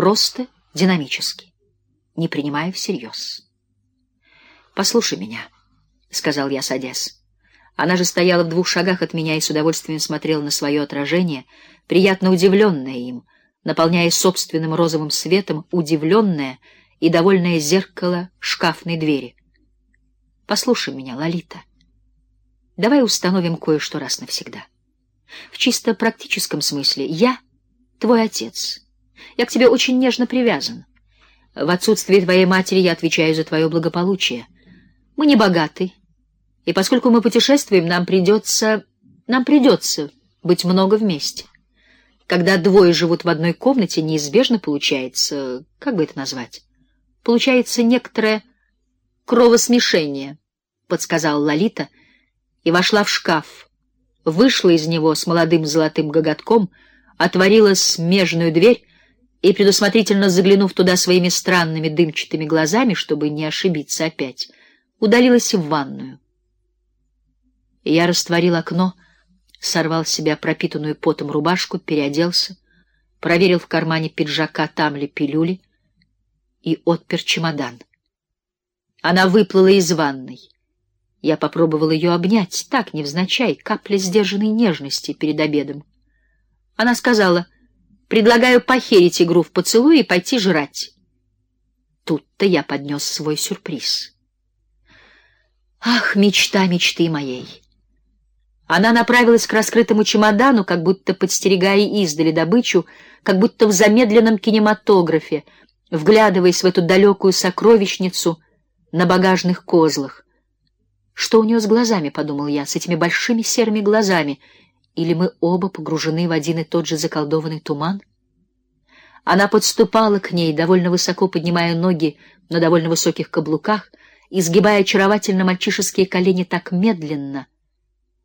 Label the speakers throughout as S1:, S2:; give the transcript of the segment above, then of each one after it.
S1: просто динамически, не принимая всерьез. «Послушай меня», — сказал я, садясь. Она же стояла в двух шагах от меня и с удовольствием смотрела на свое отражение, приятно удивленная им, наполняя собственным розовым светом удивленное и довольное зеркало шкафной двери. «Послушай меня, Лолита. Давай установим кое-что раз навсегда. В чисто практическом смысле я твой отец. Я к тебе очень нежно привязан. В отсутствие твоей матери я отвечаю за твое благополучие. Мы не богаты, и поскольку мы путешествуем, нам придется... нам придется быть много вместе. Когда двое живут в одной комнате, неизбежно получается... как бы это назвать? Получается некоторое кровосмешение, — подсказала Лолита, и вошла в шкаф, вышла из него с молодым золотым гоготком, отворила смежную дверь и, предусмотрительно заглянув туда своими странными дымчатыми глазами, чтобы не ошибиться опять, удалилась в ванную. Я растворил окно, сорвал с себя пропитанную потом рубашку, переоделся, проверил в кармане пиджака, там ли пилюли, и отпер чемодан. Она выплыла из ванной. Я попробовал ее обнять, так, невзначай, капля сдержанной нежности перед обедом. Она сказала, предлагаю похерить игру в поцелуй и пойти жрать. Тут-то я поднес свой сюрприз. Ах, мечта мечты моей! Она направилась к раскрытому чемодану, как будто подстерегая издали добычу, как будто в замедленном кинематографе, вглядываясь в эту далекую сокровищницу на багажных козлах. Что у нее с глазами, подумал я, с этими большими серыми глазами, или мы оба погружены в один и тот же заколдованный туман? Она подступала к ней, довольно высоко поднимая ноги на довольно высоких каблуках, изгибая очаровательно мальчишеские колени так медленно —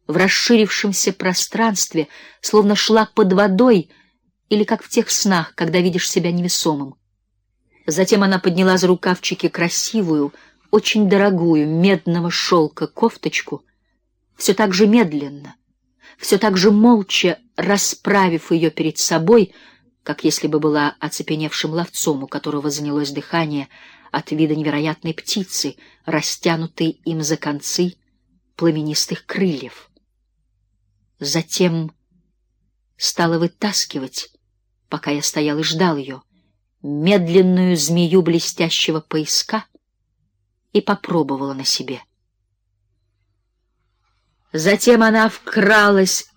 S1: в расширившемся пространстве, словно шла под водой или как в тех снах, когда видишь себя невесомым. Затем она подняла за рукавчики красивую, очень дорогую медного шелка кофточку, все так же медленно, все так же молча расправив ее перед собой, как если бы была оцепеневшим ловцом, у которого занялось дыхание от вида невероятной птицы, растянутой им за концы пламенистых крыльев затем стала вытаскивать, пока я стоял и ждал ее, медленную змею блестящего поиска и попробовала на себе. Затем она вкралась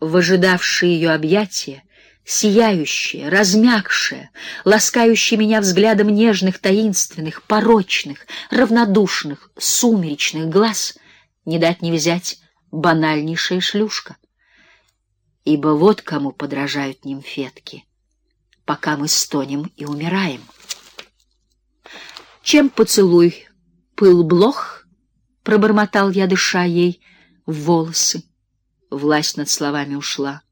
S1: в ожидавшие ее объятия, сияющая, размягшая, ласкающая меня взглядом нежных, таинственных, порочных, равнодушных, сумеречных глаз, не дать не взять банальнейшая шлюшка. Ибо вот кому подражают нимфетки, пока мы стонем и умираем. Чем поцелуй пыл блох, пробормотал я, дыша ей в волосы. Власть над словами ушла.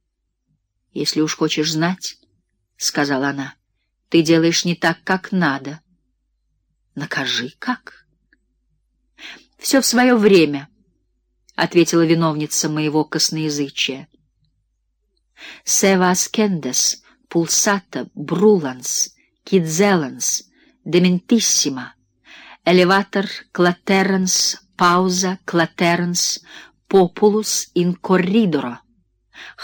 S1: Если уж хочешь знать, сказала она, ты делаешь не так, как надо. Накажи, как? Все в свое время, ответила виновница моего косноязычия. Sevas Kendes, Pulsata, Brulans, Kidzelans, Dementissima, Elevator Claterans, Pausa Claterans, Populus in corridoro,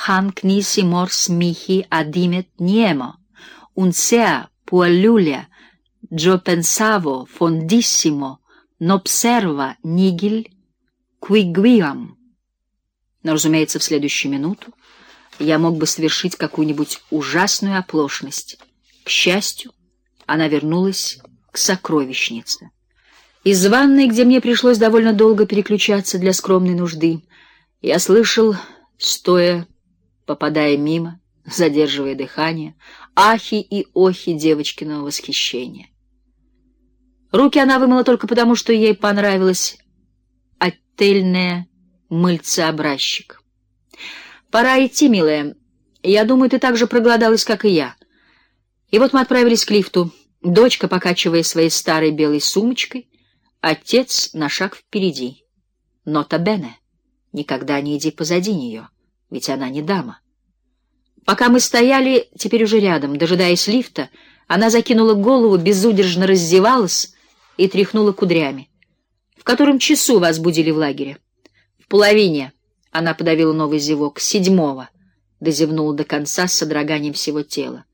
S1: Hanc nisi mors mihi adimet niemo, unsea pualulia, Gio pensavo fondissimo, n'observa nigil quiguiam. Но, разумеется, в следующую минуту я мог бы совершить какую-нибудь ужасную оплошность. К счастью, она вернулась к сокровищнице. Из ванной, где мне пришлось довольно долго переключаться для скромной нужды, я слышал, стоя, попадая мимо, задерживая дыхание, ахи и охи девочкиного восхищения. Руки она вымыла только потому, что ей понравилось отельное мыльцеобразчик. Пора идти, милая. Я думаю, ты так же проголодалась, как и я. И вот мы отправились к лифту. Дочка, покачивая своей старой белой сумочкой, отец на шаг впереди. Нота бене. Никогда не иди позади нее, ведь она не дама. Пока мы стояли, теперь уже рядом, дожидаясь лифта, она закинула голову, безудержно раздевалась и тряхнула кудрями. В котором часу вас будили в лагере? В половине. Она подавила новый зевок. Седьмого. Дозевнула до конца с содроганием всего тела.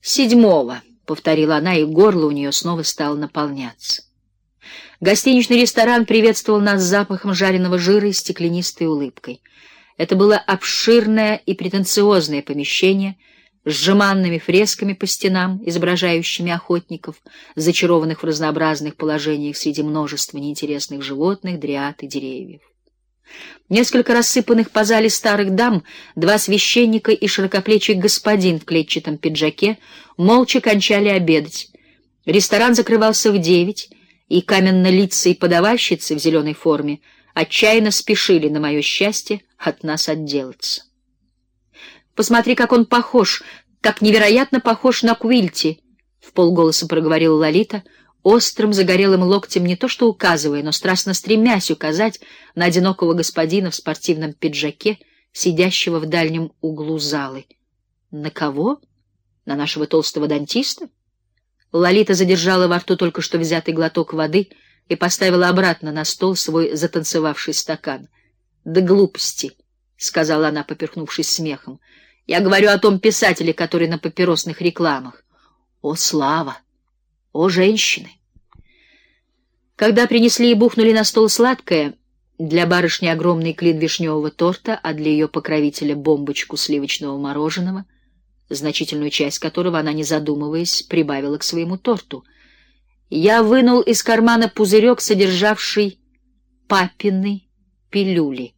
S1: Седьмого, повторила она, и горло у нее снова стало наполняться. Гостиничный ресторан приветствовал нас запахом жареного жира и стеклянистой улыбкой. Это было обширное и претенциозное помещение с жеманными фресками по стенам, изображающими охотников, зачарованных в разнообразных положениях среди множества неинтересных животных, дриад и деревьев. Несколько рассыпанных по зале старых дам, два священника и широкоплечий господин в клетчатом пиджаке молча кончали обедать. Ресторан закрывался в девять, и каменно-лицые подавальщицы в зеленой форме отчаянно спешили, на мое счастье, от нас отделаться. Посмотри, как он похож, как невероятно похож на Квильти, в полголоса проговорила Лолита, острым загорелым локтем не то что указывая, но страстно стремясь указать на одинокого господина в спортивном пиджаке, сидящего в дальнем углу залы. На кого? На нашего толстого дантиста? Лолита задержала во рту только что взятый глоток воды и поставила обратно на стол свой затанцевавший стакан. Да глупости, сказала она, поперхнувшись смехом. Я говорю о том писателе, который на папиросных рекламах. О слава, о женщины. Когда принесли и бухнули на стол сладкое, для барышни огромный клин вишневого торта, а для ее покровителя бомбочку сливочного мороженого, значительную часть которого она, не задумываясь, прибавила к своему торту. Я вынул из кармана пузырек, содержавший папины пилюли.